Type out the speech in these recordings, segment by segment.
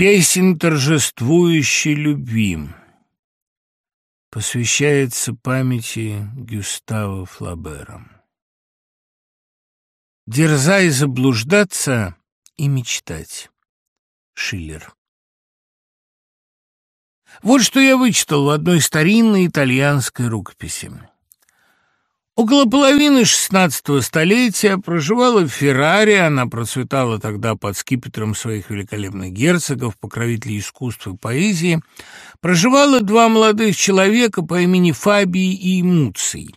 песен торжествующей любви посвящается памяти Гюстава Флабера. Дерзай заблуждаться и мечтать. Шиллер. Вот что я вычитал в одной старинной итальянской рукописи. Около половины шестнадцатого столетия проживала в Ферраре, она процветала тогда под скипетром своих великолепных герцогов, покровителей искусства и поэзии, проживало два молодых человека по имени Фабий и Муций.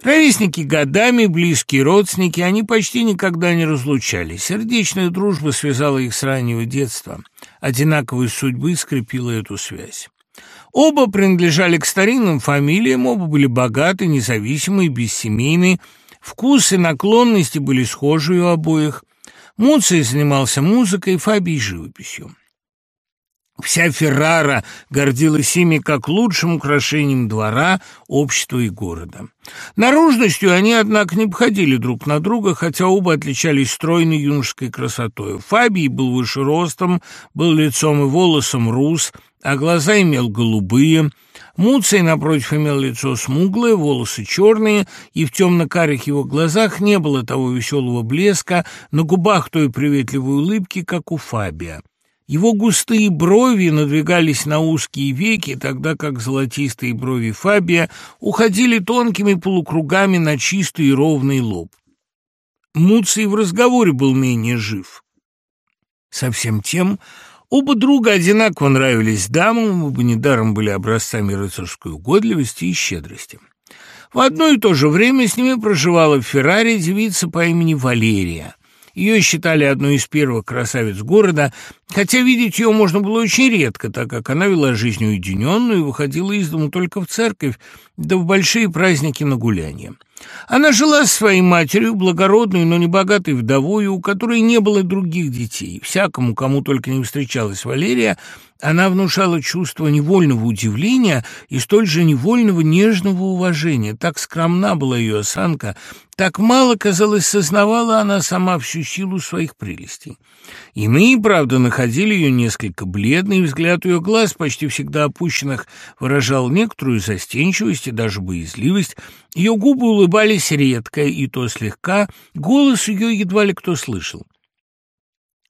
Ровесники годами, близкие родственники, они почти никогда не разлучались. Сердечная дружба связала их с раннего детства. Одинаковой судьбы скрепила эту связь. Оба принадлежали к старинным фамилиям, оба были богаты, независимые, бессемейные. Вкусы и наклонности были схожи у обоих. Муций занимался музыкой, Фабий — живописью. Вся Феррара гордилась ими как лучшим украшением двора, общества и города. Наружностью они, однако, не походили друг на друга, хотя оба отличались стройной юношеской красотой. Фабий был выше ростом, был лицом и волосом рус, а глаза имел голубые. Муций, напротив, имел лицо смуглое, волосы черные, и в темно-карих его глазах не было того веселого блеска, на губах той приветливой улыбки, как у Фабия. Его густые брови надвигались на узкие веки, тогда как золотистые брови Фабия уходили тонкими полукругами на чистый и ровный лоб. Муций в разговоре был менее жив. Совсем тем, оба друга одинаково нравились дамам, оба недаром были образцами рыцарской угодливости и щедрости. В одно и то же время с ними проживала в Ферраре девица по имени Валерия. Ее считали одной из первых красавиц города, хотя видеть ее можно было очень редко, так как она вела жизнь уединенную и выходила из дома только в церковь, да в большие праздники на гулянье. Она жила с своей матерью, благородной, но не богатой вдовой, у которой не было других детей. Всякому, кому только не встречалась Валерия, она внушала чувство невольного удивления и столь же невольного нежного уважения. Так скромна была ее осанка, так мало, казалось, сознавала она сама всю силу своих прелестей. Иные, правда, находили ее несколько бледной, взгляд ее глаз, почти всегда опущенных, выражал некоторую застенчивость и даже боязливость. Ее губы улыбались редко и то слегка, голос ее едва ли кто слышал.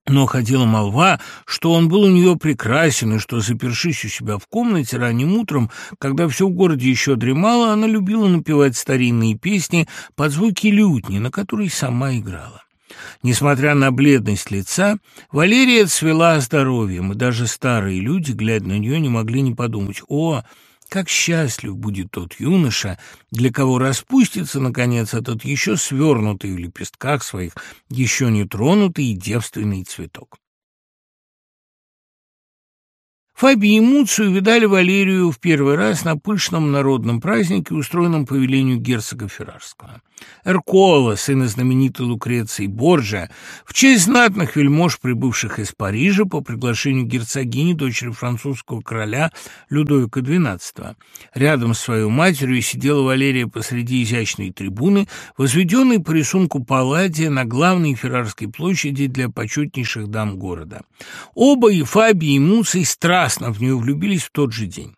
Но ходила молва, что он был у нее прекрасен, и что, запершись у себя в комнате ранним утром, когда все в городе еще дремало, она любила напевать старинные песни под звуки лютни, на которой сама играла. Несмотря на бледность лица, Валерия цвела здоровьем, и даже старые люди, глядя на нее, не могли не подумать «О, как счастлив будет тот юноша, для кого распустится, наконец, этот еще свернутый в лепестках своих, еще не тронутый девственный цветок. Фаби и Муцию видали Валерию в первый раз на пышном народном празднике, устроенном по велению герцога Феррарского. Эркола, сына знаменитой Лукреции Борджа, в честь знатных вельмож, прибывших из Парижа по приглашению герцогини, дочери французского короля Людовика XII. Рядом с своей матерью сидела Валерия посреди изящной трибуны, возведенной по рисунку Палладия на главной Феррарской площади для почетнейших дам города. Оба, и Фаби, и Муций, страстно страстно в нее влюбились в тот же день.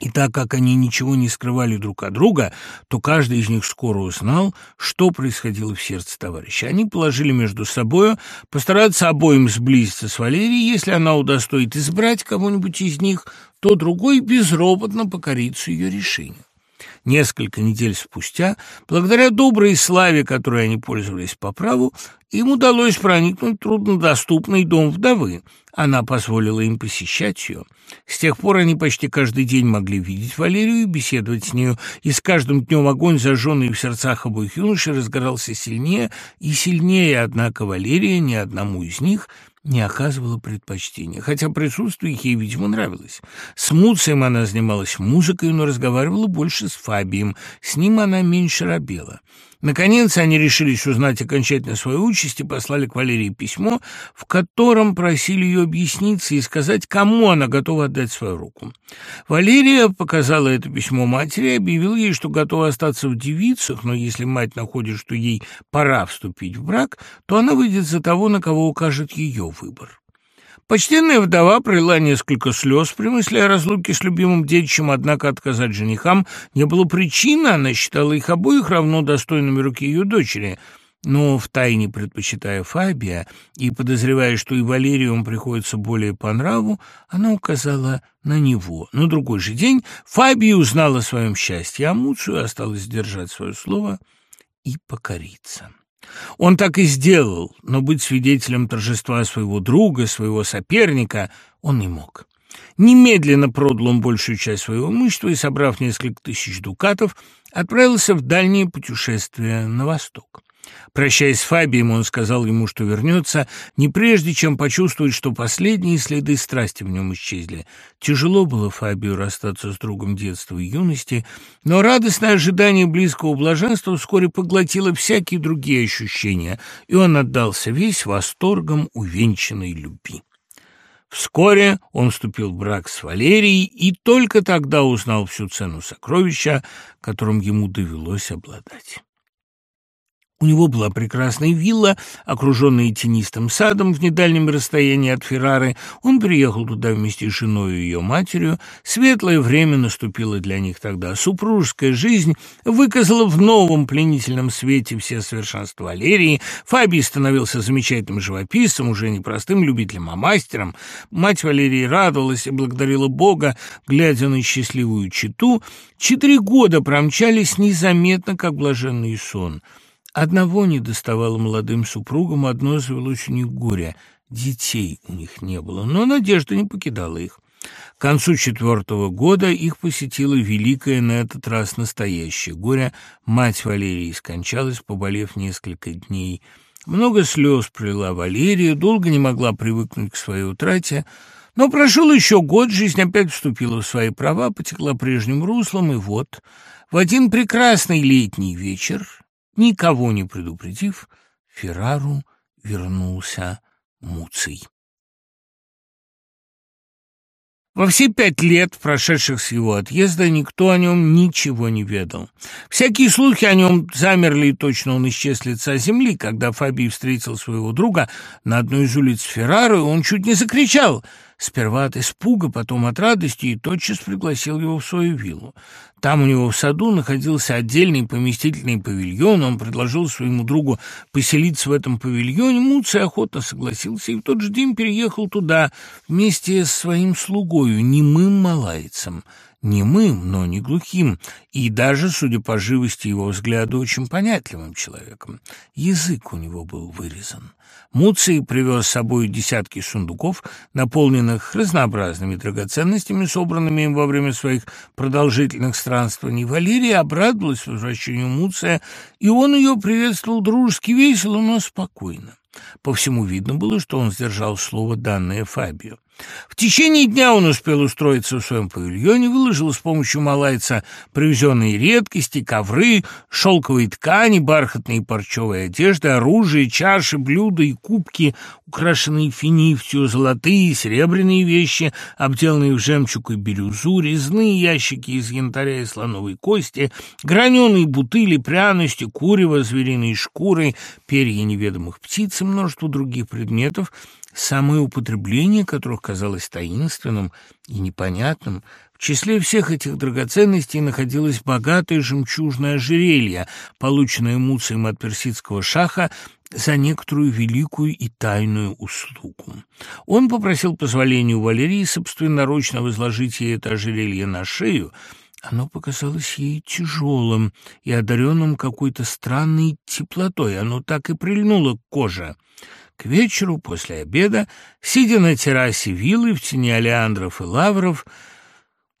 И так как они ничего не скрывали друг от друга, то каждый из них скоро узнал, что происходило в сердце товарища. Они положили между собою постараться обоим сблизиться с Валерией. Если она удостоит избрать кого-нибудь из них, то другой безропотно покорится ее решению. Несколько недель спустя, благодаря доброй славе, которой они пользовались по праву, им удалось проникнуть в труднодоступный дом вдовы. Она позволила им посещать ее. С тех пор они почти каждый день могли видеть Валерию и беседовать с нею, и с каждым днем огонь, зажженный в сердцах обоих юношей, разгорался сильнее и сильнее, однако Валерия ни одному из них не оказывала предпочтения, хотя присутствие ей, видимо, нравилось. С Муцием она занималась музыкой, но разговаривала больше с Фабием, с ним она меньше робела. Наконец они решились узнать окончательно свою участь и послали к Валерии письмо, в котором просили ее объясниться и сказать, кому она готова отдать свою руку. Валерия показала это письмо матери и объявила ей, что готова остаться в девицах, но если мать находит, что ей пора вступить в брак, то она выйдет за того, на кого укажет ее выбор. Почтенная вдова пролила несколько слез при мысли о разлуке с любимым детищем, однако отказать женихам не было причины, она считала их обоих равно достойными руки ее дочери — но втайне предпочитая Фабия и подозревая, что и Валерию приходится более по нраву, она указала на него. На другой же день Фабия узнала о своем счастье, а Муцию осталось держать свое слово и покориться. Он так и сделал, но быть свидетелем торжества своего друга, своего соперника он не мог. Немедленно продал он большую часть своего имущества и, собрав несколько тысяч дукатов, отправился в дальнее путешествие на восток. Прощаясь с Фабием, он сказал ему, что вернется, не прежде, чем почувствует, что последние следы страсти в нем исчезли. Тяжело было Фабию расстаться с другом детства и юности, но радостное ожидание близкого блаженства вскоре поглотило всякие другие ощущения, и он отдался весь восторгом увенчанной любви. Вскоре он вступил в брак с Валерией и только тогда узнал всю цену сокровища, которым ему довелось обладать. У него была прекрасная вилла, окруженная тенистым садом в недальнем расстоянии от Феррары. Он приехал туда вместе с женой и ее матерью. Светлое время наступило для них тогда. Супружеская жизнь выказала в новом пленительном свете все совершенства Валерии. Фабий становился замечательным живописцем, уже не простым любителем, а мастером. Мать Валерии радовалась и благодарила Бога, глядя на счастливую читу. Четыре года промчались незаметно, как блаженный сон — Одного не доставало молодым супругам, одно завелось у них горе. Детей у них не было, но надежда не покидала их. К концу четвертого года их посетило великое на этот раз настоящее горе. Мать Валерии скончалась, поболев несколько дней. Много слез пролила Валерия, долго не могла привыкнуть к своей утрате, но прошел еще год, жизнь опять вступила в свои права, потекла прежним руслом, и вот в один прекрасный летний вечер Никого не предупредив, Феррару вернулся Муций. Во все пять лет, прошедших с его отъезда, никто о нем ничего не ведал. Всякие слухи о нем замерли, и точно он исчез с лица земли. Когда Фабий встретил своего друга на одной из улиц Феррары, он чуть не закричал — Сперва от испуга, потом от радости, и тотчас пригласил его в свою виллу. Там у него в саду находился отдельный поместительный павильон, он предложил своему другу поселиться в этом павильоне, Муций охотно согласился и в тот же день переехал туда вместе с своим слугою, немым малайцем немым, но не глухим, и даже, судя по живости его взгляда, очень понятливым человеком. Язык у него был вырезан. Муций привез с собой десятки сундуков, наполненных разнообразными драгоценностями, собранными им во время своих продолжительных странствований. Валерия обрадовалась возвращению Муция, и он ее приветствовал дружески весело, но спокойно. По всему видно было, что он сдержал слово, данное Фабио. В течение дня он успел устроиться в своем павильоне, выложил с помощью малайца привезенные редкости, ковры, шелковые ткани, бархатные парчевые одежды, оружие, чаши, блюда и кубки, украшенные финифтью, золотые и серебряные вещи, обделанные в жемчуг и бирюзу, резные ящики из янтаря и слоновой кости, граненые бутыли, пряности, курево, звериные шкуры, перья неведомых птиц и множество других предметов — самое употребление которых казалось таинственным и непонятным. В числе всех этих драгоценностей находилось богатое жемчужное ожерелье, полученное Муцием от персидского шаха за некоторую великую и тайную услугу. Он попросил позволения у Валерии собственноручно возложить ей это ожерелье на шею, оно показалось ей тяжелым и одаренным какой-то странной теплотой. Оно так и прильнуло к коже. К вечеру, после обеда, сидя на террасе виллы в тени олеандров и лавров,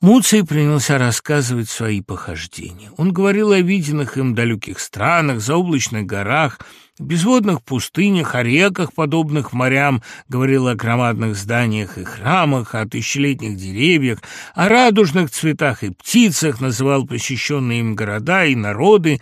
Муций принялся рассказывать свои похождения. Он говорил о виденных им далеких странах, заоблачных горах, безводных пустынях, о реках, подобных морям, говорил о громадных зданиях и храмах, о тысячелетних деревьях, о радужных цветах и птицах, называл посещенные им города и народы,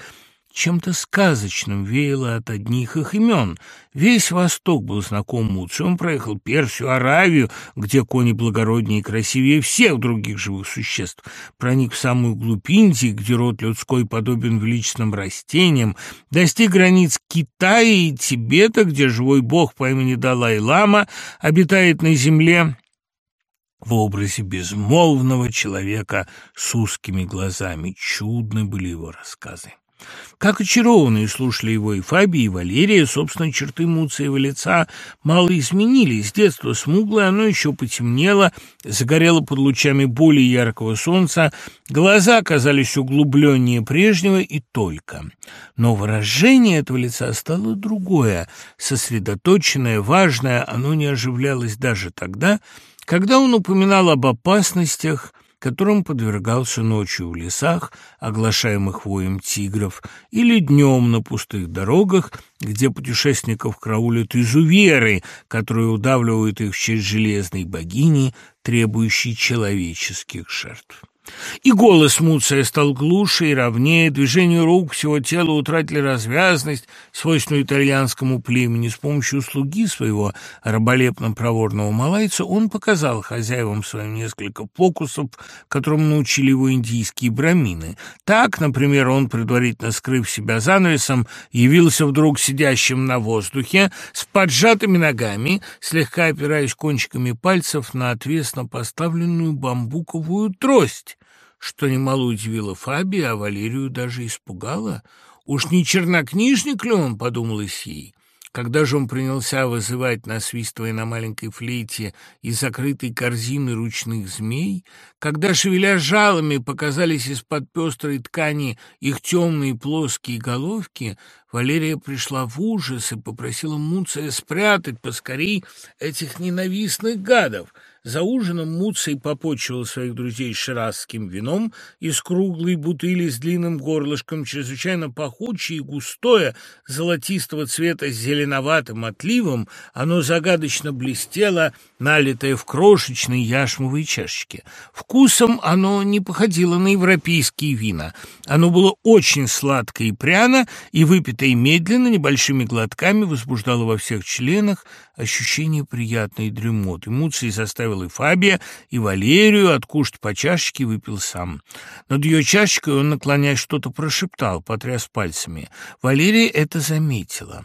чем-то сказочным веяло от одних их имен. Весь Восток был знаком Муцию. Он проехал Персию, Аравию, где кони благороднее и красивее всех других живых существ. Проник в самую глубь Индии, где род людской подобен величественным растениям. Достиг границ Китая и Тибета, где живой бог по имени Далай-Лама обитает на земле в образе безмолвного человека с узкими глазами. Чудны были его рассказы. Как очарованные слушали его и Фаби, и Валерия, собственно, черты Муциева лица мало изменились. С детства смуглое, оно еще потемнело, загорело под лучами более яркого солнца, глаза казались углубленнее прежнего и только. Но выражение этого лица стало другое, сосредоточенное, важное, оно не оживлялось даже тогда, когда он упоминал об опасностях, которым подвергался ночью в лесах, оглашаемых воем тигров, или днем на пустых дорогах, где путешественников караулят изуверы, которые удавливают их в честь железной богини, требующей человеческих жертв. И голос Муция стал глуше и ровнее, движения рук всего тела утратили развязность, свойственную итальянскому племени. С помощью слуги своего раболепно-проворного малайца он показал хозяевам своим несколько фокусов, которым научили его индийские брамины. Так, например, он, предварительно скрыв себя занавесом, явился вдруг сидящим на воздухе с поджатыми ногами, слегка опираясь кончиками пальцев на отвесно поставленную бамбуковую трость что немало удивило Фаби, а Валерию даже испугало. «Уж не чернокнижник ли он?» — подумалось ей. Когда же он принялся вызывать, насвистывая на маленькой флейте из закрытой корзины ручных змей, когда, шевеля жалами, показались из-под пестрой ткани их темные плоские головки, Валерия пришла в ужас и попросила Муция спрятать поскорей этих ненавистных гадов — за ужином Муций попочивал своих друзей ширазским вином из круглой бутыли с длинным горлышком, чрезвычайно пахучее и густое, золотистого цвета с зеленоватым отливом, оно загадочно блестело, налитое в крошечные яшмовые чашечки. Вкусом оно не походило на европейские вина. Оно было очень сладко и пряно, и, выпитое медленно, небольшими глотками, возбуждало во всех членах ощущение приятной дремоты. Муций заставил и Фабия, и Валерию откушать по чашечке выпил сам. Над ее чашечкой он, наклоняясь, что-то прошептал, потряс пальцами. Валерия это заметила.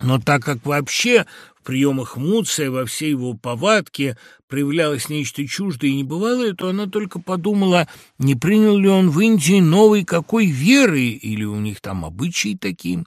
Но так как вообще в приемах Муция во всей его повадке проявлялось нечто чуждое и небывалое, то она только подумала, не принял ли он в Индии новой какой веры, или у них там обычаи такие.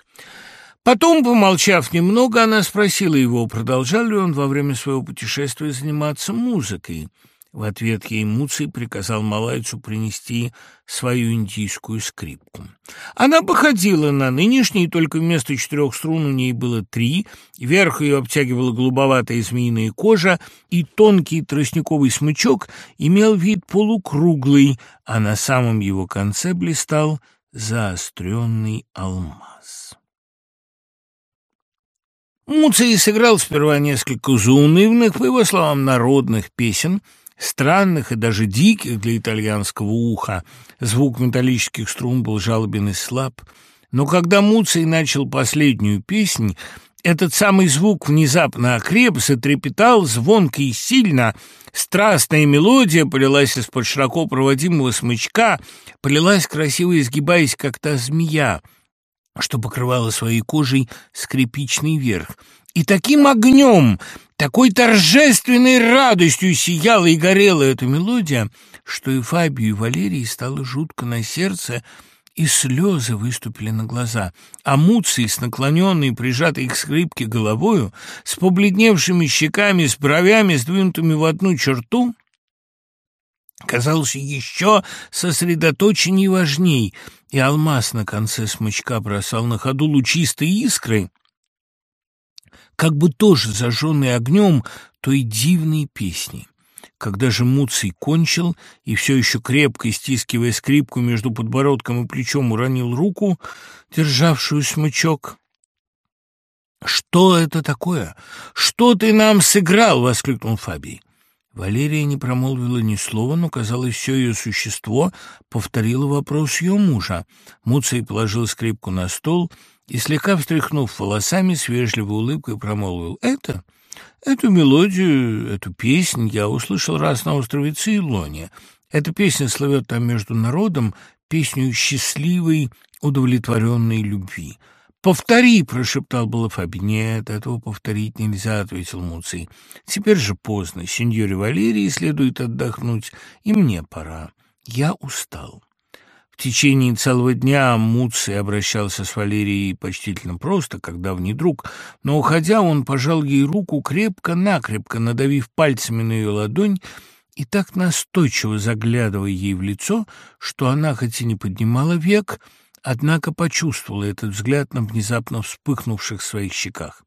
Потом, помолчав немного, она спросила его, продолжал ли он во время своего путешествия заниматься музыкой. В ответ ей Муций приказал малайцу принести свою индийскую скрипку. Она походила на нынешней, только вместо четырех струн у ней было три, верх ее обтягивала голубоватая змеиная кожа, и тонкий тростниковый смычок имел вид полукруглый, а на самом его конце блистал заостренный алмаз. Муций сыграл сперва несколько заунывных, по его словам, народных песен, странных и даже диких для итальянского уха. Звук металлических струн был жалобен и слаб. Но когда Муций начал последнюю песнь, этот самый звук внезапно окреп, затрепетал звонко и сильно. Страстная мелодия полилась из-под широко проводимого смычка, полилась, красиво изгибаясь, как та змея — что покрывало своей кожей скрипичный верх. И таким огнем, такой торжественной радостью сияла и горела эта мелодия, что и Фабию, и Валерии стало жутко на сердце, и слезы выступили на глаза. А Муций, с наклоненной, прижатой к скрипке головою, с побледневшими щеками, с бровями, сдвинутыми в одну черту, казался еще сосредоточенней и важней, и алмаз на конце смычка бросал на ходу лучистые искры, как бы тоже зажженные огнем той дивной песни. Когда же Муций кончил и все еще крепко стискивая скрипку между подбородком и плечом уронил руку, державшую смычок, «Что это такое? Что ты нам сыграл?» — воскликнул Фабий. Валерия не промолвила ни слова, но, казалось, все ее существо повторило вопрос ее мужа. Муций положил скрипку на стол и, слегка встряхнув волосами, с вежливой улыбкой промолвил «Это?» Эту мелодию, эту песнь я услышал раз на острове Цейлоне. Эта песня словет там между народом песню счастливой, удовлетворенной любви. «Повтори!» — прошептал было Фаби. «Нет, этого повторить нельзя», — ответил Муций. «Теперь же поздно. Сеньоре Валерии следует отдохнуть, и мне пора. Я устал». В течение целого дня Муций обращался с Валерией почтительно просто, когда в друг, но, уходя, он пожал ей руку крепко-накрепко, надавив пальцами на ее ладонь и так настойчиво заглядывая ей в лицо, что она, хоть и не поднимала век, — однако почувствовала этот взгляд на внезапно вспыхнувших своих щеках.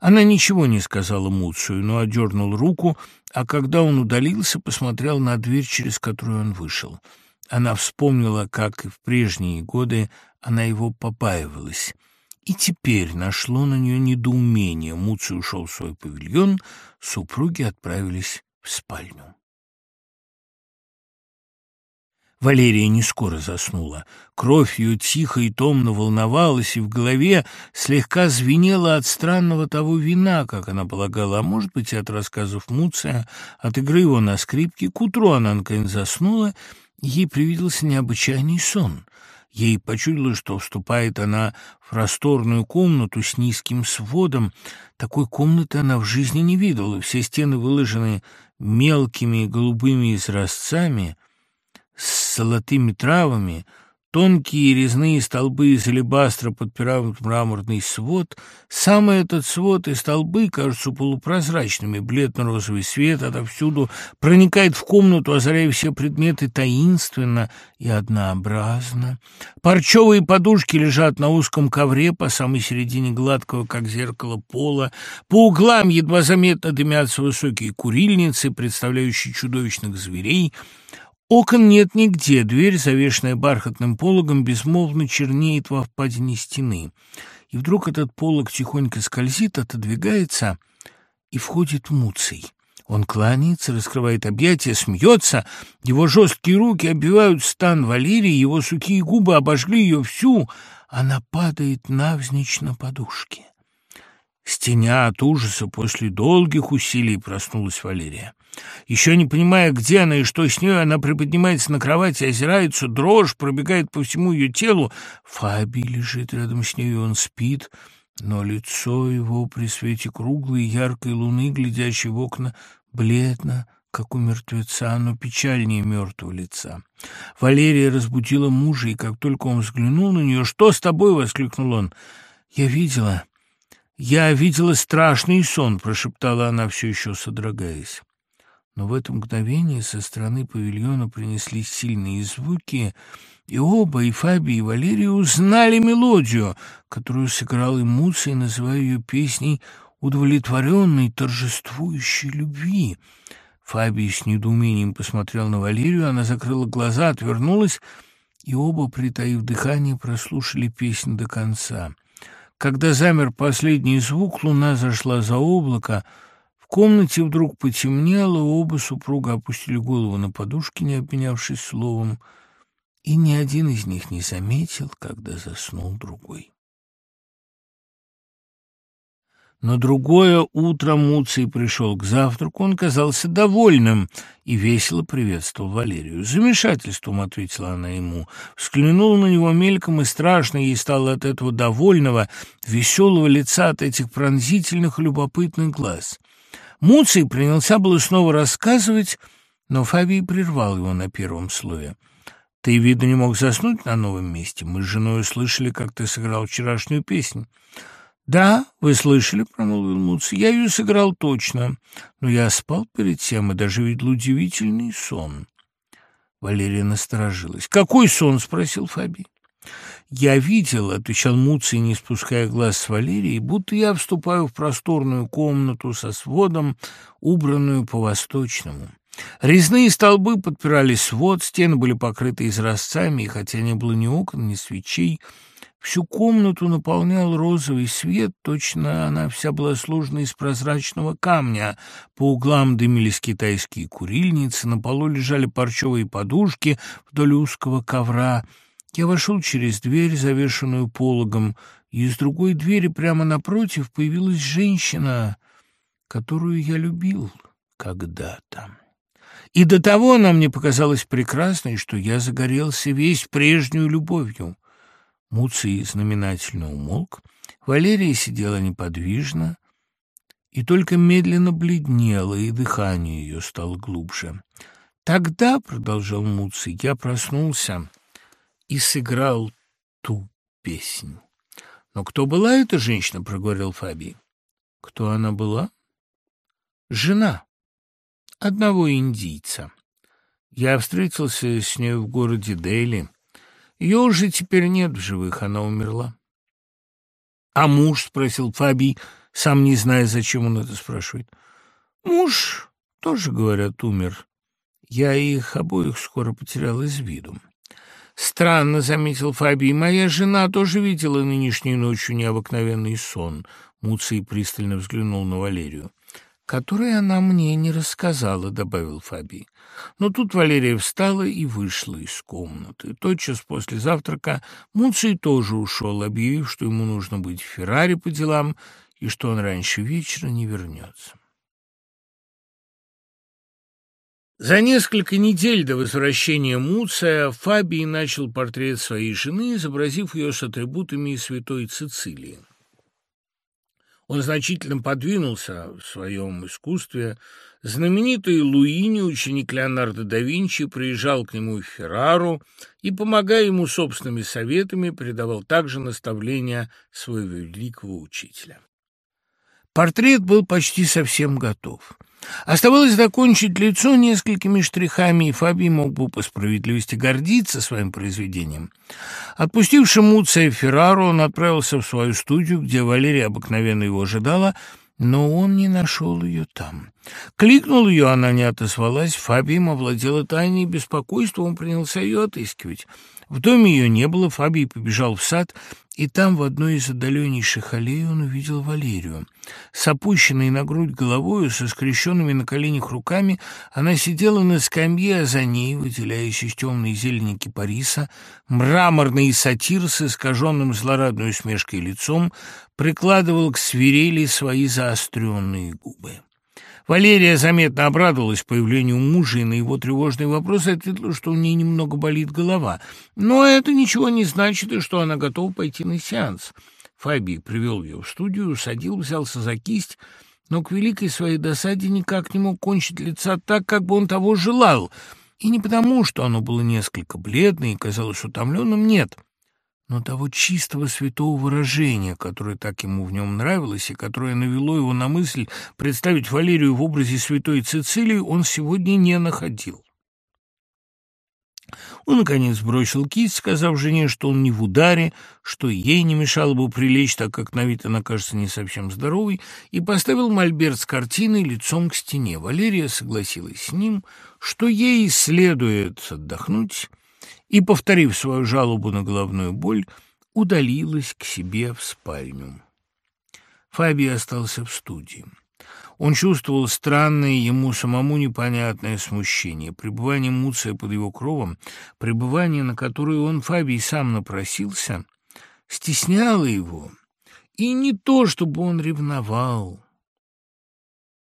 Она ничего не сказала Муцию, но одернул руку, а когда он удалился, посмотрел на дверь, через которую он вышел. Она вспомнила, как и в прежние годы она его побаивалась. И теперь нашло на нее недоумение. Муций ушел в свой павильон, супруги отправились в спальню. Валерия не скоро заснула. Кровь ее тихо и томно волновалась, и в голове слегка звенела от странного того вина, как она полагала, а может быть, и от рассказов Муция, от игры его на скрипке. К утру она наконец заснула, ей привиделся необычайный сон. Ей почудилось, что вступает она в просторную комнату с низким сводом. Такой комнаты она в жизни не видела. Все стены выложены мелкими голубыми изразцами — золотыми травами, тонкие резные столбы из алебастра подпирают мраморный свод. Сам этот свод и столбы кажутся полупрозрачными, бледно-розовый свет отовсюду проникает в комнату, озаряя все предметы таинственно и однообразно. Парчевые подушки лежат на узком ковре по самой середине гладкого, как зеркало, пола. По углам едва заметно дымятся высокие курильницы, представляющие чудовищных зверей — Окон нет нигде, дверь, завешенная бархатным пологом, безмолвно чернеет во впадине стены. И вдруг этот полог тихонько скользит, отодвигается, и входит Муций. Он кланяется, раскрывает объятия, смеется. Его жесткие руки оббивают стан Валерии, его сухие губы обожгли ее всю. Она падает навзничь на подушке. Стеня от ужаса после долгих усилий проснулась Валерия. Еще не понимая, где она и что с ней, она приподнимается на кровати, озирается, дрожь пробегает по всему ее телу. Фаби лежит рядом с ней, он спит, но лицо его при свете круглой яркой луны, глядящей в окна, бледно, как у мертвеца, но печальнее мертвого лица. Валерия разбудила мужа, и как только он взглянул на нее, «Что с тобой?» — воскликнул он. «Я видела, я видела страшный сон», — прошептала она, все еще содрогаясь. Но в это мгновение со стороны павильона принеслись сильные звуки, и оба, и Фаби, и Валерия, узнали мелодию, которую сыграл им Муций, называя ее песней удовлетворенной, торжествующей любви. Фаби с недоумением посмотрел на Валерию, она закрыла глаза, отвернулась, и оба, притаив дыхание, прослушали песню до конца. Когда замер последний звук, луна зашла за облако, комнате вдруг потемнело, оба супруга опустили голову на подушки, не обменявшись словом, и ни один из них не заметил, когда заснул другой. На другое утро Муций пришел к завтраку, он казался довольным и весело приветствовал Валерию. «Замешательством», — ответила она ему, взглянула на него мельком, и страшно ей стало от этого довольного, веселого лица, от этих пронзительных любопытных глаз. Муций принялся было снова рассказывать, но Фабий прервал его на первом слове. «Ты, видно, не мог заснуть на новом месте. Мы с женой слышали, как ты сыграл вчерашнюю песню». «Да, вы слышали», — промолвил Муц, — «я ее сыграл точно, но я спал перед тем и даже видел удивительный сон». Валерия насторожилась. «Какой сон?» — спросил Фаби. «Я видел», — отвечал Муций, не спуская глаз с Валерии, «будто я вступаю в просторную комнату со сводом, убранную по-восточному». Резные столбы подпирали свод, стены были покрыты изразцами, и хотя не было ни окон, ни свечей, Всю комнату наполнял розовый свет, точно она вся была сложена из прозрачного камня. По углам дымились китайские курильницы, на полу лежали парчевые подушки вдоль узкого ковра. Я вошел через дверь, завешенную пологом, и из другой двери прямо напротив появилась женщина, которую я любил когда-то. И до того она мне показалась прекрасной, что я загорелся весь прежнюю любовью. Муций знаменательно умолк. Валерия сидела неподвижно и только медленно бледнела, и дыхание ее стало глубже. «Тогда, — продолжал Муций, — я проснулся и сыграл ту песнь». «Но кто была эта женщина?» — проговорил Фабий. «Кто она была?» «Жена одного индийца. Я встретился с ней в городе Дели». Ее уже теперь нет в живых, она умерла. — А муж? — спросил Фабий, сам не зная, зачем он это спрашивает. — Муж тоже, говорят, умер. Я их обоих скоро потерял из виду. — Странно, — заметил Фабий, — моя жена тоже видела нынешней ночью необыкновенный сон. Муций пристально взглянул на Валерию который она мне не рассказала», — добавил Фаби. Но тут Валерия встала и вышла из комнаты. Тотчас после завтрака Муций тоже ушел, объявив, что ему нужно быть в Феррари по делам и что он раньше вечера не вернется. За несколько недель до возвращения Муция Фабий начал портрет своей жены, изобразив ее с атрибутами святой Цицилии. Он значительно подвинулся в своем искусстве. Знаменитый Луини, ученик Леонардо да Винчи, приезжал к нему в Феррару и, помогая ему собственными советами, передавал также наставления своего великого учителя. Портрет был почти совсем готов. Оставалось закончить лицо несколькими штрихами, и Фабий мог бы по справедливости гордиться своим произведением. Отпустивши Муция Феррару, он отправился в свою студию, где Валерия обыкновенно его ожидала, но он не нашел ее там. Кликнул ее, она не отозвалась, Фабием овладела тайной беспокойства, он принялся ее отыскивать. В доме ее не было, Фабий побежал в сад, и там, в одной из отдаленнейших аллей, он увидел Валерию. С опущенной на грудь головою, со скрещенными на коленях руками, она сидела на скамье, а за ней, выделяясь из темной зелени кипариса, мраморный сатир с искаженным злорадной усмешкой лицом прикладывал к свирели свои заостренные губы. Валерия заметно обрадовалась появлению мужа и на его тревожные вопросы ответила, что у нее немного болит голова. Но это ничего не значит, и что она готова пойти на сеанс. Фаби привел ее в студию, садил, взялся за кисть, но к великой своей досаде никак не мог кончить лица так, как бы он того желал. И не потому, что оно было несколько бледное и казалось утомленным, нет — но того чистого святого выражения, которое так ему в нем нравилось и которое навело его на мысль представить Валерию в образе святой Цицилии, он сегодня не находил. Он, наконец, бросил кисть, сказав жене, что он не в ударе, что ей не мешало бы прилечь, так как на вид она кажется не совсем здоровой, и поставил мольберт с картиной лицом к стене. Валерия согласилась с ним, что ей следует отдохнуть, и, повторив свою жалобу на головную боль, удалилась к себе в спальню. Фаби остался в студии. Он чувствовал странное, ему самому непонятное смущение. Пребывание Муция под его кровом, пребывание, на которое он, Фабий, сам напросился, стесняло его. И не то, чтобы он ревновал.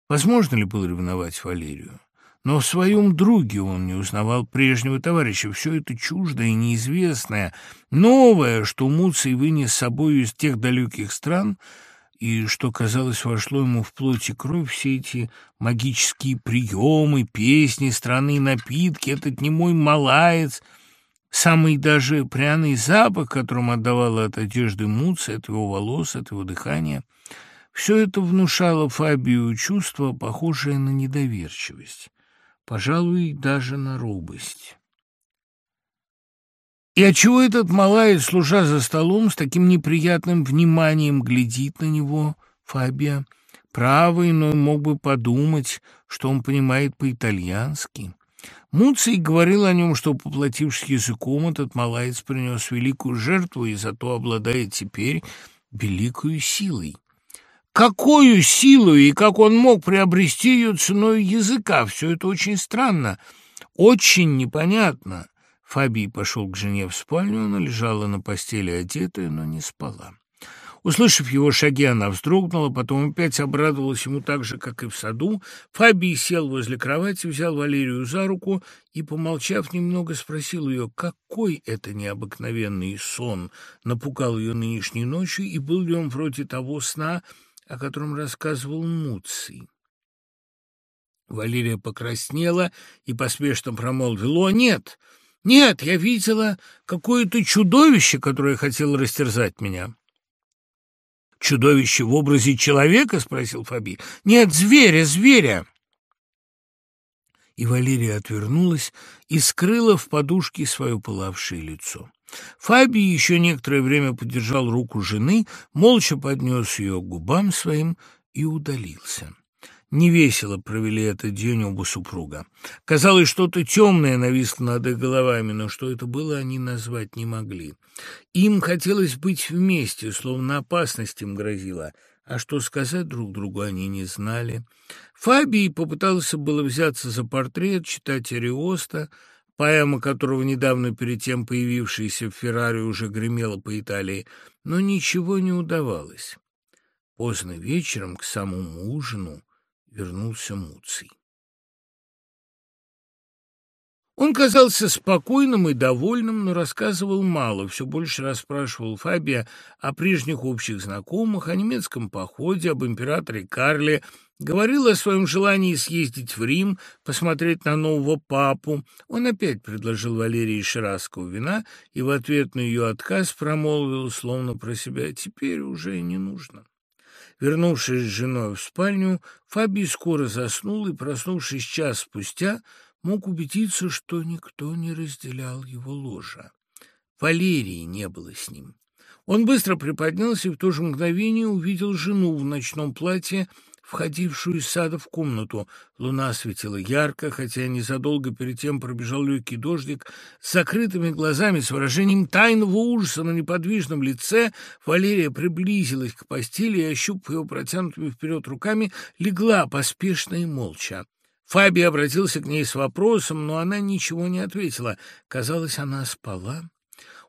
Возможно ли было ревновать Валерию? Но в своем друге он не узнавал прежнего товарища. Все это чуждое, неизвестное, новое, что Муций вынес с собой из тех далеких стран, и что, казалось, вошло ему в плоть и кровь, все эти магические приемы, песни, страны, напитки, этот немой малаец, самый даже пряный запах, которым отдавала от одежды Муция, от его волос, от его дыхания — все это внушало Фабию чувство, похожее на недоверчивость пожалуй, даже на робость. И отчего этот малай, служа за столом, с таким неприятным вниманием глядит на него, Фабия? Право иной мог бы подумать, что он понимает по-итальянски. Муций говорил о нем, что, поплатившись языком, этот малаец принес великую жертву и зато обладает теперь великою силой. Какую силу и как он мог приобрести ее ценой языка? Все это очень странно, очень непонятно. Фабий пошел к жене в спальню, она лежала на постели одетая, но не спала. Услышав его шаги, она вздрогнула, потом опять обрадовалась ему так же, как и в саду. Фабий сел возле кровати, взял Валерию за руку и, помолчав немного, спросил ее, какой это необыкновенный сон напугал ее нынешней ночью, и был ли он вроде того сна, о котором рассказывал Муций. Валерия покраснела и поспешно промолвила, «О, нет, нет, я видела какое-то чудовище, которое хотело растерзать меня». «Чудовище в образе человека?» — спросил Фаби. «Нет, зверя, зверя!» И Валерия отвернулась и скрыла в подушке свое пылавшее лицо. Фаби еще некоторое время подержал руку жены, молча поднес ее к губам своим и удалился. Невесело провели этот день оба супруга. Казалось, что-то темное нависло над их головами, но что это было, они назвать не могли. Им хотелось быть вместе, словно опасность им грозила, а что сказать друг другу они не знали. Фабий попытался было взяться за портрет, читать Ариоста, поэма которого недавно перед тем появившаяся в Феррари уже гремела по Италии, но ничего не удавалось. Поздно вечером, к самому ужину, вернулся Муций. Он казался спокойным и довольным, но рассказывал мало, все больше расспрашивал Фабия о прежних общих знакомых, о немецком походе, об императоре Карле, говорил о своем желании съездить в Рим, посмотреть на нового папу. Он опять предложил Валерии ширасского вина и в ответ на ее отказ промолвил, словно про себя, «Теперь уже не нужно». Вернувшись с женой в спальню, Фабий скоро заснул и, проснувшись час спустя, мог убедиться, что никто не разделял его ложа. Валерии не было с ним. Он быстро приподнялся и в то же мгновение увидел жену в ночном платье входившую из сада в комнату. Луна светила ярко, хотя незадолго перед тем пробежал легкий дождик. С закрытыми глазами, с выражением тайного ужаса на неподвижном лице, Валерия приблизилась к постели и, ощупав его протянутыми вперед руками, легла поспешно и молча. Фаби обратился к ней с вопросом, но она ничего не ответила. Казалось, она спала.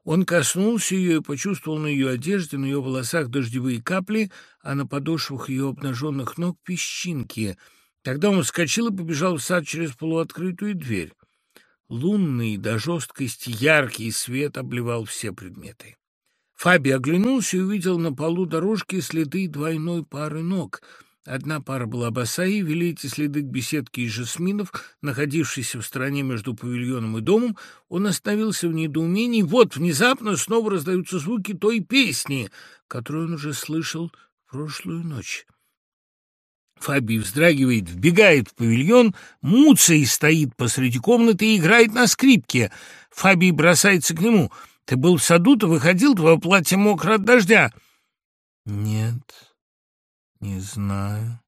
Он коснулся ее и почувствовал на ее одежде, на ее волосах дождевые капли, а на подошвах ее обнаженных ног песчинки. Тогда он вскочил и побежал в сад через полуоткрытую дверь. Лунный до жесткости яркий свет обливал все предметы. Фаби оглянулся и увидел на полу дорожки следы двойной пары ног — Одна пара была босая, и вели эти следы к беседке из жасминов, находившейся в стороне между павильоном и домом. Он остановился в недоумении. Вот внезапно снова раздаются звуки той песни, которую он уже слышал в прошлую ночь. Фаби вздрагивает, вбегает в павильон, Муцей стоит посреди комнаты и играет на скрипке. Фаби бросается к нему. «Ты был в саду, ты выходил, твое платье мокро от дождя». «Нет», «Не знаю.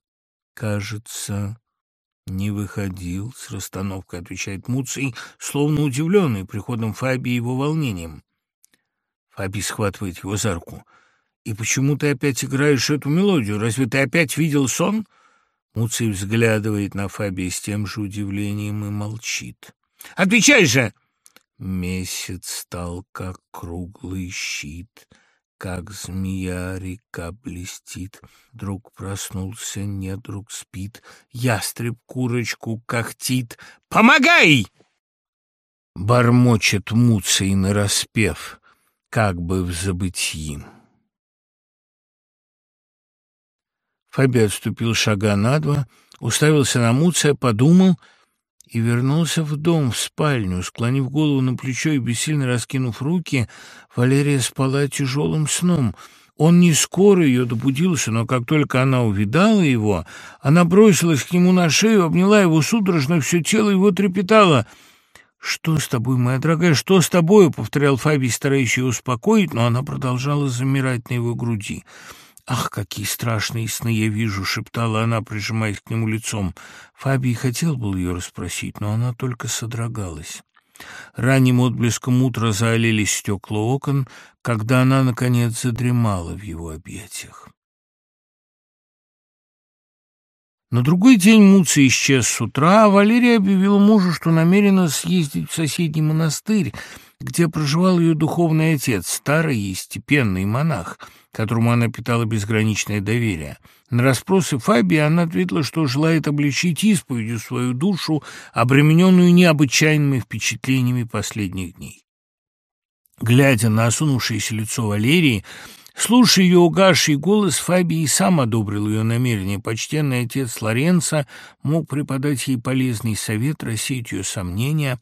Кажется, не выходил», — с расстановкой отвечает Муций, словно удивленный приходом Фаби и его волнением. Фаби схватывает его за руку. «И почему ты опять играешь эту мелодию? Разве ты опять видел сон?» Муций взглядывает на Фаби с тем же удивлением и молчит. «Отвечай же!» Месяц стал, как круглый щит — как змея река блестит. Друг проснулся, не друг спит, ястреб курочку когтит. «Помогай!» Бормочет Муций нараспев, как бы в забытии. Фаби отступил шага на два, уставился на Муция, подумал — и вернулся в дом, в спальню. Склонив голову на плечо и бессильно раскинув руки, Валерия спала тяжелым сном. Он не скоро ее добудился, но как только она увидала его, она бросилась к нему на шею, обняла его судорожно, все тело его трепетало. «Что с тобой, моя дорогая, что с тобой?» — повторял Фабий, стараясь ее успокоить, но она продолжала замирать на его груди. «Ах, какие страшные сны я вижу!» — шептала она, прижимаясь к нему лицом. Фабий хотел был ее расспросить, но она только содрогалась. Ранним отблеском утра заолелись стекла окон, когда она, наконец, задремала в его объятиях. На другой день Муций исчез с утра, а Валерия объявила мужу, что намерена съездить в соседний монастырь, где проживал ее духовный отец, старый и степенный монах, которому она питала безграничное доверие. На расспросы Фабии она ответила, что желает облегчить исповедью свою душу, обремененную необычайными впечатлениями последних дней. Глядя на осунувшееся лицо Валерии, Слушая ее угасший голос, Фабий сам одобрил ее намерение. Почтенный отец Лоренцо мог преподать ей полезный совет, рассеять ее сомнения.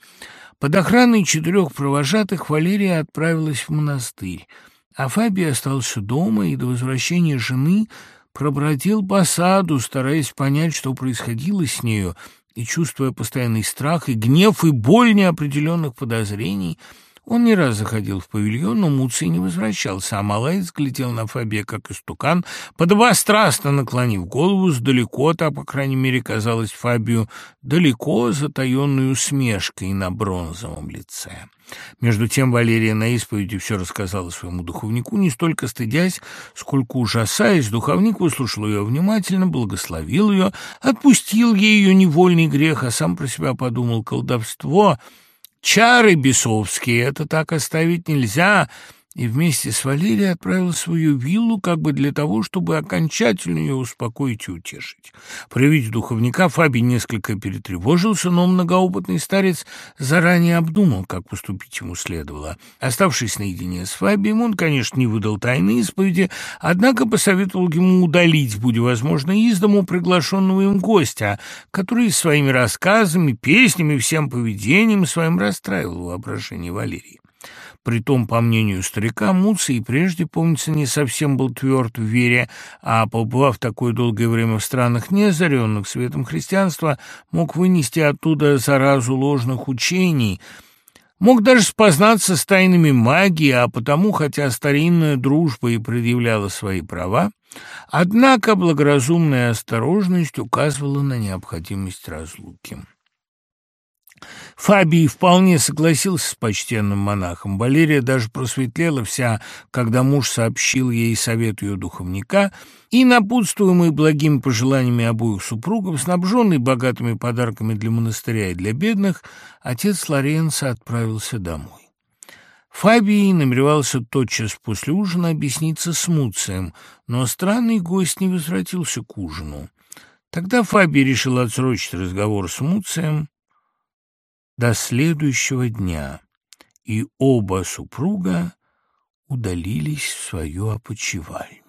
Под охраной четырех провожатых Валерия отправилась в монастырь, а Фабий остался дома и до возвращения жены пробродил по саду, стараясь понять, что происходило с нею, и чувствуя постоянный страх и гнев и боль неопределенных подозрений – он не раз заходил в павильон, но Муций не возвращался, а Малаец глядел на Фабия, как истукан, подобострастно наклонив голову с далеко-то, по крайней мере, казалось Фабию, далеко затаенной усмешкой на бронзовом лице. Между тем Валерия на исповеди все рассказала своему духовнику, не столько стыдясь, сколько ужасаясь. Духовник выслушал ее внимательно, благословил ее, отпустил ей ее невольный грех, а сам про себя подумал «колдовство». Чары бесовские, это так оставить нельзя, и вместе с Валерией отправил свою виллу как бы для того, чтобы окончательно ее успокоить и утешить. Проявить духовника Фабий несколько перетревожился, но многоопытный старец заранее обдумал, как поступить ему следовало. Оставшись наедине с Фабием, он, конечно, не выдал тайны исповеди, однако посоветовал ему удалить, будь возможно, из дому приглашенного им гостя, который своими рассказами, песнями, всем поведением своим расстраивал воображение Валерии. Притом, по мнению старика, Муций прежде, помнится, не совсем был тверд в вере, а, побывав такое долгое время в странах, не озаренных светом христианства, мог вынести оттуда заразу ложных учений, мог даже спознаться с тайнами магии, а потому, хотя старинная дружба и предъявляла свои права, однако благоразумная осторожность указывала на необходимость разлуки. Фабий вполне согласился с почтенным монахом. Валерия даже просветлела вся, когда муж сообщил ей совет ее духовника, и, напутствуемый благими пожеланиями обоих супругов, снабженный богатыми подарками для монастыря и для бедных, отец Лоренцо отправился домой. Фабий намеревался тотчас после ужина объясниться с Муцием, но странный гость не возвратился к ужину. Тогда Фабий решил отсрочить разговор с Муцием, до следующего дня, и оба супруга удалились в свою опочивальню.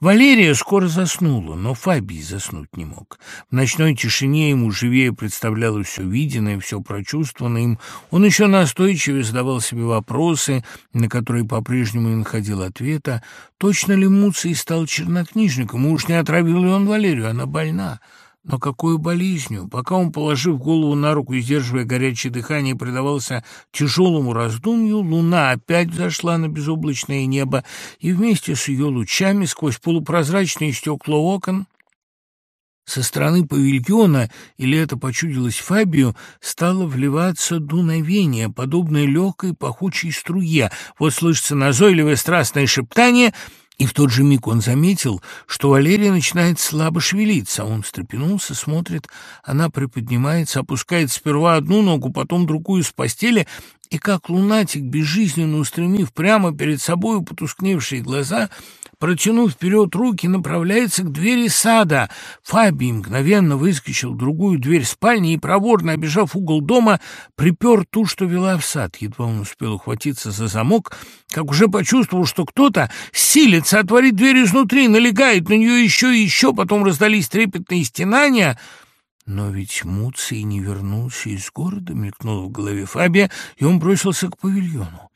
Валерия скоро заснула, но Фабий заснуть не мог. В ночной тишине ему живее представлялось все виденное, все прочувствованное им. Он еще настойчивее задавал себе вопросы, на которые по-прежнему не находил ответа. Точно ли Муций стал чернокнижником? Уж не отравил ли он Валерию? Она больна. Но какую болезнью? Пока он, положив голову на руку и сдерживая горячее дыхание, предавался тяжелому раздумью, луна опять взошла на безоблачное небо, и вместе с ее лучами сквозь полупрозрачные стекла окон со стороны павильона, или это почудилось Фабию, стало вливаться дуновение, подобное легкой пахучей струе. Вот слышится назойливое страстное шептание — и в тот же миг он заметил, что Валерия начинает слабо шевелиться. Он встрепенулся, смотрит, она приподнимается, опускает сперва одну ногу, потом другую с постели, и как лунатик, безжизненно устремив прямо перед собой потускневшие глаза, протянув вперед руки, направляется к двери сада. Фаби мгновенно выскочил в другую дверь спальни и, проворно обижав угол дома, припер ту, что вела в сад. Едва он успел ухватиться за замок, как уже почувствовал, что кто-то силится отворить дверь изнутри, налегает на нее еще и еще, потом раздались трепетные стенания — но ведь Муций не вернулся из города, мелькнуло в голове Фабия, и он бросился к павильону.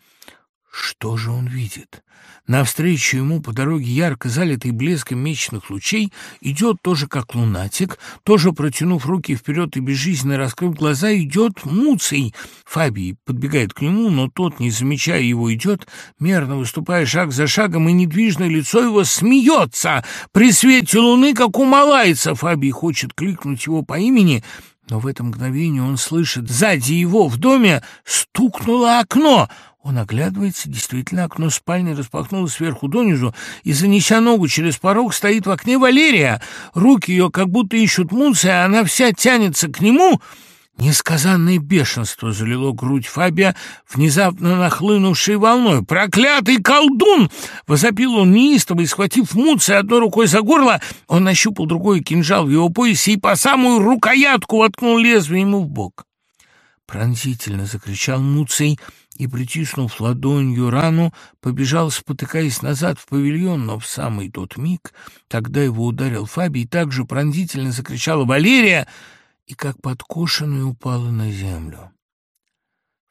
Что же он видит? Навстречу ему по дороге, ярко залитой блеском месячных лучей, идет тоже как лунатик, тоже протянув руки вперед и безжизненно раскрыв глаза, идет Муций. Фабий подбегает к нему, но тот, не замечая его, идет, мерно выступая шаг за шагом, и недвижное лицо его смеется при свете луны, как у малайца. Фабий хочет кликнуть его по имени, но в это мгновение он слышит, сзади его в доме стукнуло окно — он оглядывается, действительно, окно спальни распахнулось сверху донизу, и, занеся ногу через порог, стоит в окне Валерия. Руки ее как будто ищут Муция, а она вся тянется к нему. Несказанное бешенство залило грудь Фабия, внезапно нахлынувшей волной. «Проклятый колдун!» — возопил он неистово, и, схватив Муция одной рукой за горло, он нащупал другой кинжал в его поясе и по самую рукоятку воткнул лезвие ему в бок. Пронзительно закричал Муций — и, притиснув ладонью рану, побежал, спотыкаясь назад в павильон, но в самый тот миг, когда его ударил Фабий, также пронзительно закричала Валерия и, как подкошенная, упала на землю.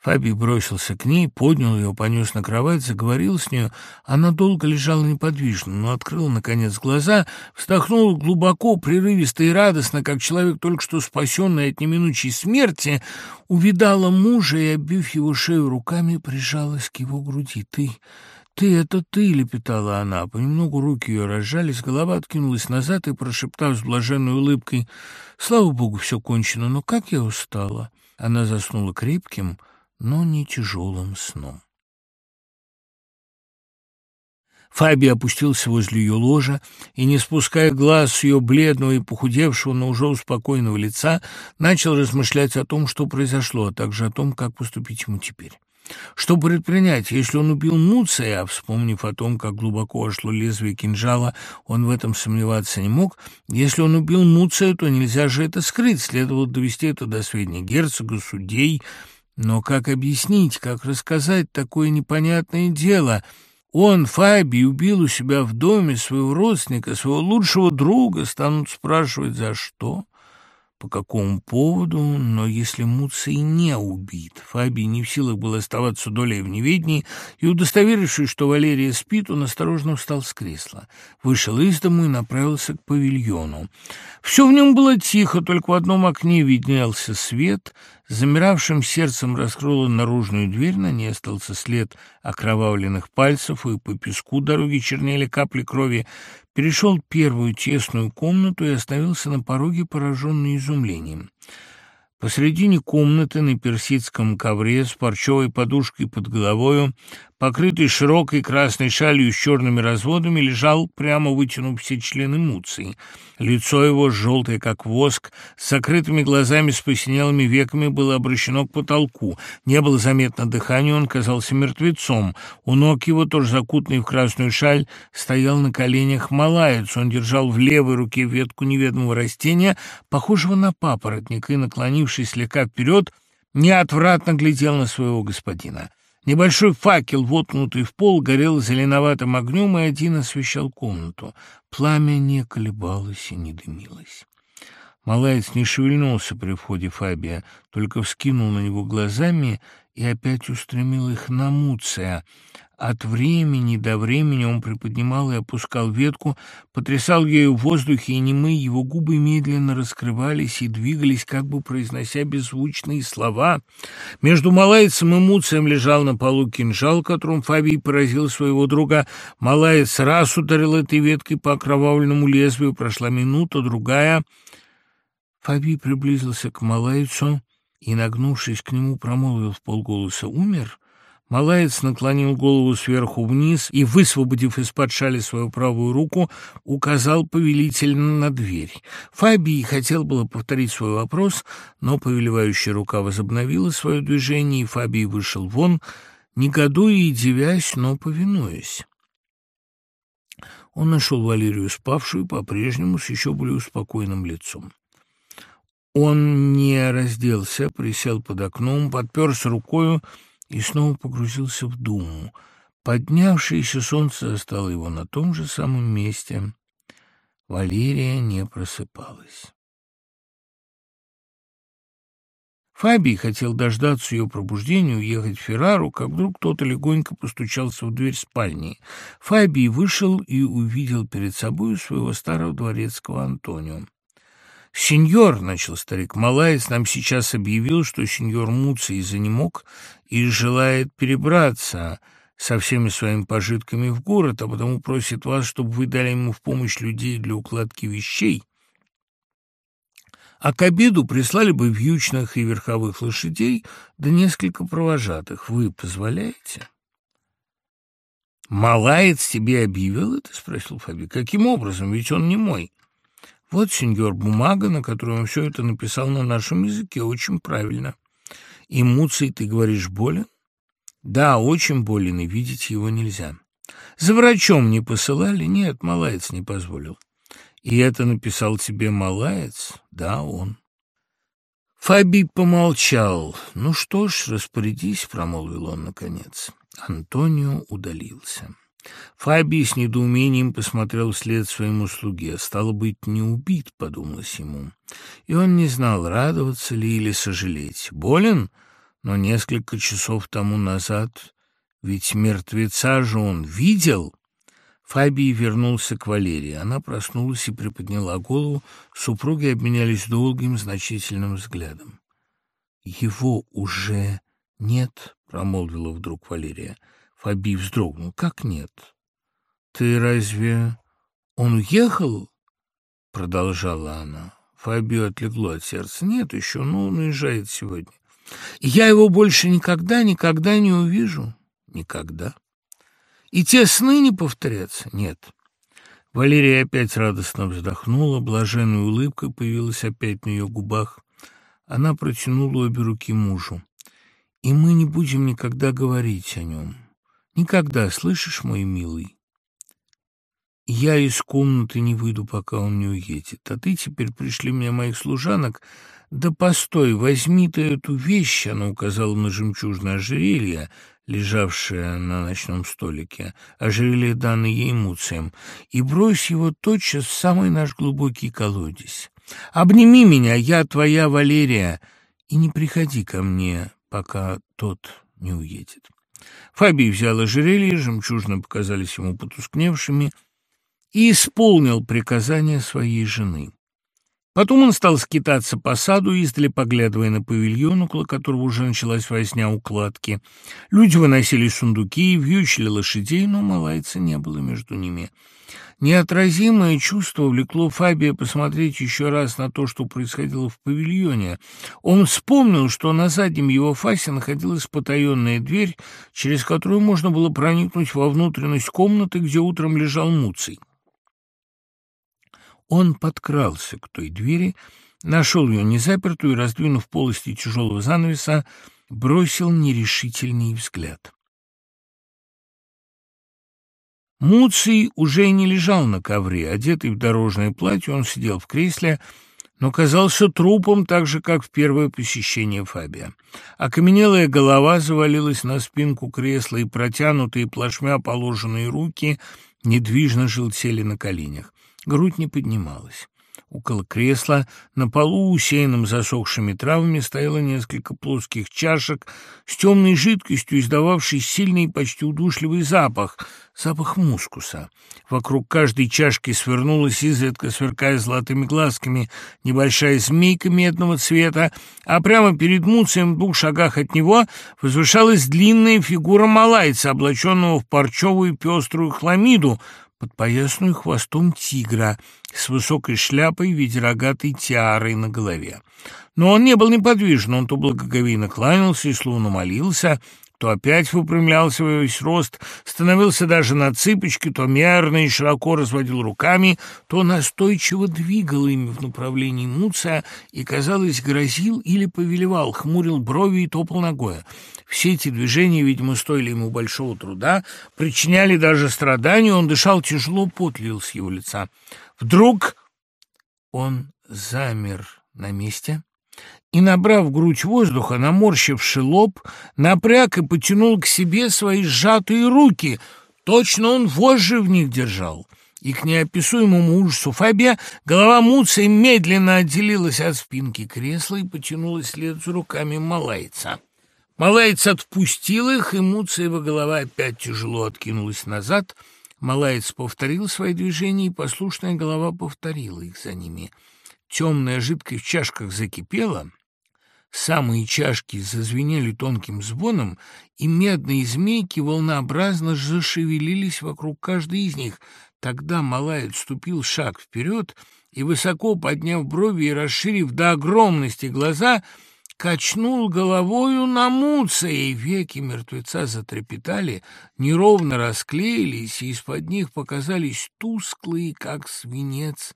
Фабий бросился к ней, поднял ее, понес на кровать, заговорил с нею. Она долго лежала неподвижно, но открыла, наконец, глаза, вздохнула глубоко, прерывисто и радостно, как человек, только что спасенный от неминучей смерти, увидала мужа и, обив его шею руками, прижалась к его груди. «Ты, ты, это ты!» — лепетала она. Понемногу руки ее разжались, голова откинулась назад и, прошептав с блаженной улыбкой, «Слава Богу, все кончено, но как я устала!» Она заснула крепким, — но не тяжелым сном. Фаби опустился возле ее ложа и, не спуская глаз с ее бледного и похудевшего, но уже успокоенного лица, начал размышлять о том, что произошло, а также о том, как поступить ему теперь. Что предпринять, если он убил Муция, а, вспомнив о том, как глубоко вошло лезвие кинжала, он в этом сомневаться не мог? Если он убил Муция, то нельзя же это скрыть, следовало довести это до сведения герцога, судей, но как объяснить, как рассказать такое непонятное дело? Он, Фаби, убил у себя в доме своего родственника, своего лучшего друга, станут спрашивать, за что? По какому поводу, но если Муций не убит. Фабий не в силах был оставаться долей в неведении, и, удостоверившись, что Валерия спит, он осторожно встал с кресла, вышел из дому и направился к павильону. Все в нем было тихо, только в одном окне виднелся свет, замиравшим сердцем раскрыла наружную дверь, на ней остался след окровавленных пальцев, и по песку дороги чернели капли крови перешел первую тесную комнату и остановился на пороге, пораженный изумлением. Посредине комнаты на персидском ковре с парчевой подушкой под головою покрытый широкой красной шалью с черными разводами, лежал, прямо вытянув все члены Муции. Лицо его, желтое как воск, с закрытыми глазами, с посинелыми веками, было обращено к потолку. Не было заметно дыхания, он казался мертвецом. У ног его, тоже закутанный в красную шаль, стоял на коленях малаец. Он держал в левой руке ветку неведомого растения, похожего на папоротник, и, наклонившись слегка вперед, неотвратно глядел на своего господина. Небольшой факел, воткнутый в пол, горел зеленоватым огнем и один освещал комнату. Пламя не колебалось и не дымилось. Малаец не шевельнулся при входе Фабия, только вскинул на него глазами и опять устремил их на Муция, от времени до времени он приподнимал и опускал ветку, потрясал ею в воздухе, и немые его губы медленно раскрывались и двигались, как бы произнося беззвучные слова. Между Малайцем и Муцием лежал на полу кинжал, которым Фабий поразил своего друга. Малаец раз ударил этой веткой по окровавленному лезвию, прошла минута, другая. Фабий приблизился к Малайцу и, нагнувшись к нему, промолвил в полголоса «Умер?» Малаец наклонил голову сверху вниз и, высвободив из-под шали свою правую руку, указал повелительно на дверь. Фабий хотел было повторить свой вопрос, но повелевающая рука возобновила свое движение, и Фабий вышел вон, негодуя и девясь, но повинуясь. Он нашел Валерию спавшую, по-прежнему с еще более спокойным лицом. Он не разделся, присел под окном, подперся рукою, и снова погрузился в думу. Поднявшееся солнце застало его на том же самом месте. Валерия не просыпалась. Фабий хотел дождаться ее пробуждения, уехать в Феррару, как вдруг кто-то легонько постучался в дверь спальни. Фабий вышел и увидел перед собой своего старого дворецкого Антонио. «Сеньор», — начал старик Малаец, — «нам сейчас объявил, что сеньор Муций занемог и желает перебраться со всеми своими пожитками в город, а потому просит вас, чтобы вы дали ему в помощь людей для укладки вещей» а к обеду прислали бы вьючных и верховых лошадей, да несколько провожатых. Вы позволяете? «Малаец тебе объявил это?» — спросил Фаби. «Каким образом? Ведь он не мой». «Вот, сеньор, бумага, на которой он все это написал на нашем языке, очень правильно. И Муций, ты говоришь, болен?» «Да, очень болен, и видеть его нельзя». «За врачом не посылали?» «Нет, Малаец не позволил». «И это написал тебе Малаец?» «Да, он». Фаби помолчал. «Ну что ж, распорядись», — промолвил он наконец. Антонио удалился. Фаби с недоумением посмотрел вслед своему слуге. «Стало быть, не убит», — подумалось ему. И он не знал, радоваться ли или сожалеть. Болен, но несколько часов тому назад, ведь мертвеца же он видел. Фабий вернулся к Валерии. Она проснулась и приподняла голову. Супруги обменялись долгим, значительным взглядом. «Его уже нет?» — промолвила вдруг Валерия. Фабий вздрогнул. «Как нет? Ты разве... Он уехал?» — продолжала она. Фабию отлегло от сердца. «Нет еще, но он уезжает сегодня. я его больше никогда, никогда не увижу. Никогда». И те сны не повторятся? Нет. Валерия опять радостно вздохнула, блаженная улыбка появилась опять на ее губах. Она протянула обе руки мужу. «И мы не будем никогда говорить о нем. Никогда, слышишь, мой милый? Я из комнаты не выйду, пока он не уедет. А ты теперь пришли мне моих служанок. Да постой, возьми ты эту вещь, она указала на жемчужное ожерелье, лежавшее на ночном столике, ожерелье, данное ей Муцием, и брось его тотчас в самый наш глубокий колодец. Обними меня, я твоя Валерия, и не приходи ко мне, пока тот не уедет. Фабий взял ожерелье, жемчужно показались ему потускневшими, и исполнил приказание своей жены. Потом он стал скитаться по саду, издали поглядывая на павильон, около которого уже началась возня укладки. Люди выносили сундуки, вьючили лошадей, но малайца не было между ними. Неотразимое чувство влекло Фабия посмотреть еще раз на то, что происходило в павильоне. Он вспомнил, что на заднем его фасе находилась потаенная дверь, через которую можно было проникнуть во внутренность комнаты, где утром лежал Муций. Он подкрался к той двери, нашел ее незапертую и, раздвинув полости тяжелого занавеса, бросил нерешительный взгляд. Муций уже не лежал на ковре. Одетый в дорожное платье, он сидел в кресле, но казался трупом так же, как в первое посещение Фабия. Окаменелая голова завалилась на спинку кресла, и протянутые плашмя положенные руки недвижно желтели на коленях. Грудь не поднималась. Около кресла на полу, усеянном засохшими травами, стояло несколько плоских чашек с темной жидкостью, издававшей сильный почти удушливый запах, запах мускуса. Вокруг каждой чашки свернулась, изредка сверкая золотыми глазками, небольшая змейка медного цвета, а прямо перед Муцием в двух шагах от него возвышалась длинная фигура малайца, облаченного в парчевую пеструю хламиду, подпоясанную хвостом тигра с высокой шляпой в виде рогатой тиарой на голове. Но он не был неподвижен, он то благоговейно кланялся и словно молился, то опять выпрямлялся во весь рост, становился даже на цыпочки, то мерно и широко разводил руками, то настойчиво двигал ими в направлении Муция и, казалось, грозил или повелевал, хмурил брови и топал ногой. Все эти движения, видимо, стоили ему большого труда, причиняли даже страдания, он дышал тяжело, пот лил с его лица. Вдруг он замер на месте и, набрав грудь воздуха, наморщивший лоб, напряг и потянул к себе свои сжатые руки. Точно он вожжи в них держал. и к неописуемому ужасу Фабия голова Муции медленно отделилась от спинки кресла и потянулась вслед за руками малайца. Малаец отпустил их, и Муциева голова опять тяжело откинулась назад. Малаец повторил свои движения, и послушная голова повторила их за ними. Темная жидкость в чашках закипела, Самые чашки зазвенели тонким звоном, и медные змейки волнообразно зашевелились вокруг каждой из них. Тогда Малай отступил шаг вперед и, высоко подняв брови и расширив до огромности глаза, качнул головою на Муца, и веки мертвеца затрепетали, неровно расклеились, и из-под них показались тусклые, как свинец,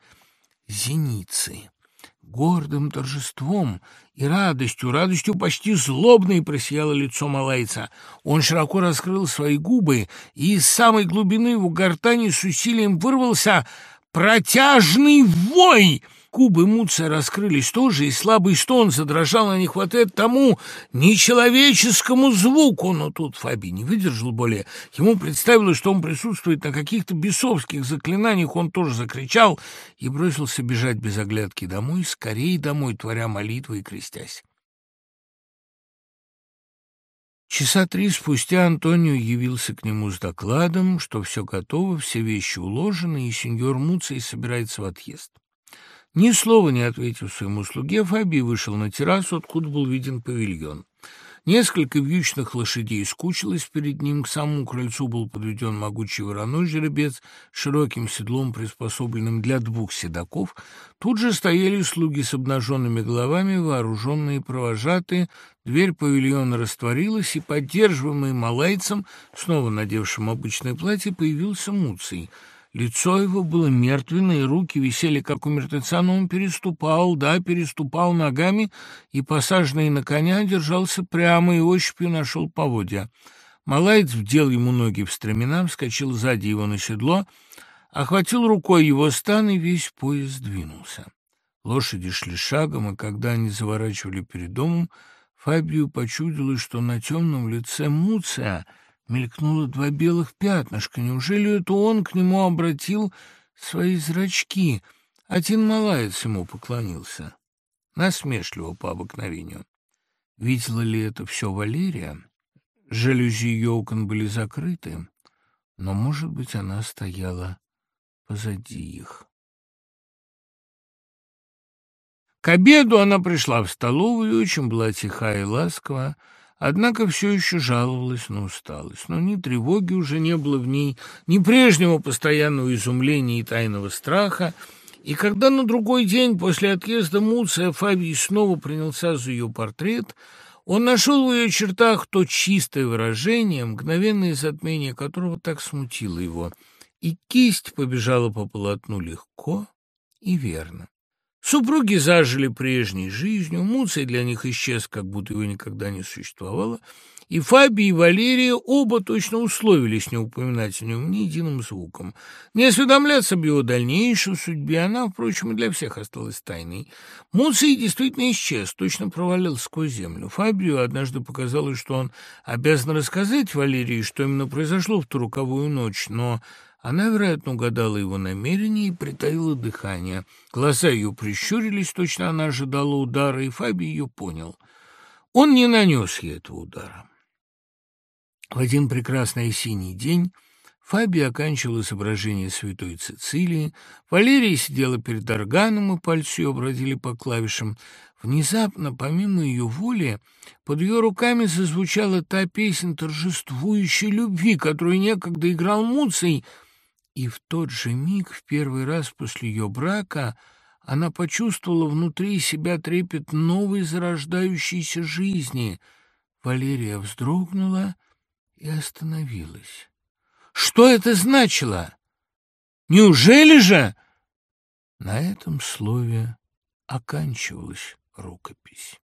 зеницы. Гордым торжеством и радостью, радостью почти злобной просияло лицо малайца. Он широко раскрыл свои губы, и из самой глубины его гортани с усилием вырвался протяжный вой — Губы Муция раскрылись тоже, и слабый стон задрожал, а не хватает тому нечеловеческому звуку. Но тут Фаби не выдержал более. Ему представилось, что он присутствует на каких-то бесовских заклинаниях. Он тоже закричал и бросился бежать без оглядки домой, скорее домой, творя молитвы и крестясь. Часа три спустя Антонио явился к нему с докладом, что все готово, все вещи уложены, и сеньор Муций собирается в отъезд. Ни слова не ответив своему слуге, Фаби вышел на террасу, откуда был виден павильон. Несколько вьючных лошадей скучилось перед ним, к самому крыльцу был подведен могучий вороной жеребец с широким седлом, приспособленным для двух седаков. Тут же стояли слуги с обнаженными головами, вооруженные провожатые. Дверь павильона растворилась, и, поддерживаемый малайцем, снова надевшим обычное платье, появился Муций — Лицо его было мертвенное, руки висели, как у мертвеца, но он переступал, да, переступал ногами и, посаженный на коня, держался прямо и ощупью нашел поводья. Малаец вдел ему ноги в стремена, вскочил сзади его на седло, охватил рукой его стан и весь поезд двинулся. Лошади шли шагом, и когда они заворачивали перед домом, Фабию почудилось, что на темном лице Муция — Мелькнуло два белых пятнышка. Неужели это он к нему обратил свои зрачки? Один малаец ему поклонился. Насмешливо по обыкновению. Видела ли это все Валерия? Жалюзи ее окон были закрыты, но, может быть, она стояла позади их. К обеду она пришла в столовую, очень была тиха и ласкова, Однако все еще жаловалась на усталость. Но ни тревоги уже не было в ней, ни прежнего постоянного изумления и тайного страха. И когда на другой день после отъезда Муция Фабий снова принялся за ее портрет, он нашел в ее чертах то чистое выражение, мгновенное затмение которого так смутило его, и кисть побежала по полотну легко и верно. Супруги зажили прежней жизнью, Муций для них исчез, как будто его никогда не существовало, и Фаби и Валерия оба точно условились не упоминать о нем ни единым звуком. Не осведомляться об его дальнейшей судьбе, она, впрочем, и для всех осталась тайной. Муций действительно исчез, точно провалился сквозь землю. Фабию однажды показалось, что он обязан рассказать Валерии, что именно произошло в ту руковую ночь, но она, вероятно, угадала его намерение и притаила дыхание. Глаза ее прищурились, точно она ожидала удара, и Фаби ее понял. Он не нанес ей этого удара. В один прекрасный осенний день Фаби оканчивал изображение святой Цицилии, Валерия сидела перед органом, и пальцы ее бродили по клавишам. Внезапно, помимо ее воли, под ее руками зазвучала та песня торжествующей любви, которую некогда играл Муций — и в тот же миг, в первый раз после ее брака, она почувствовала внутри себя трепет новой зарождающейся жизни. Валерия вздрогнула и остановилась. Что это значило? Неужели же? На этом слове оканчивалась рукопись.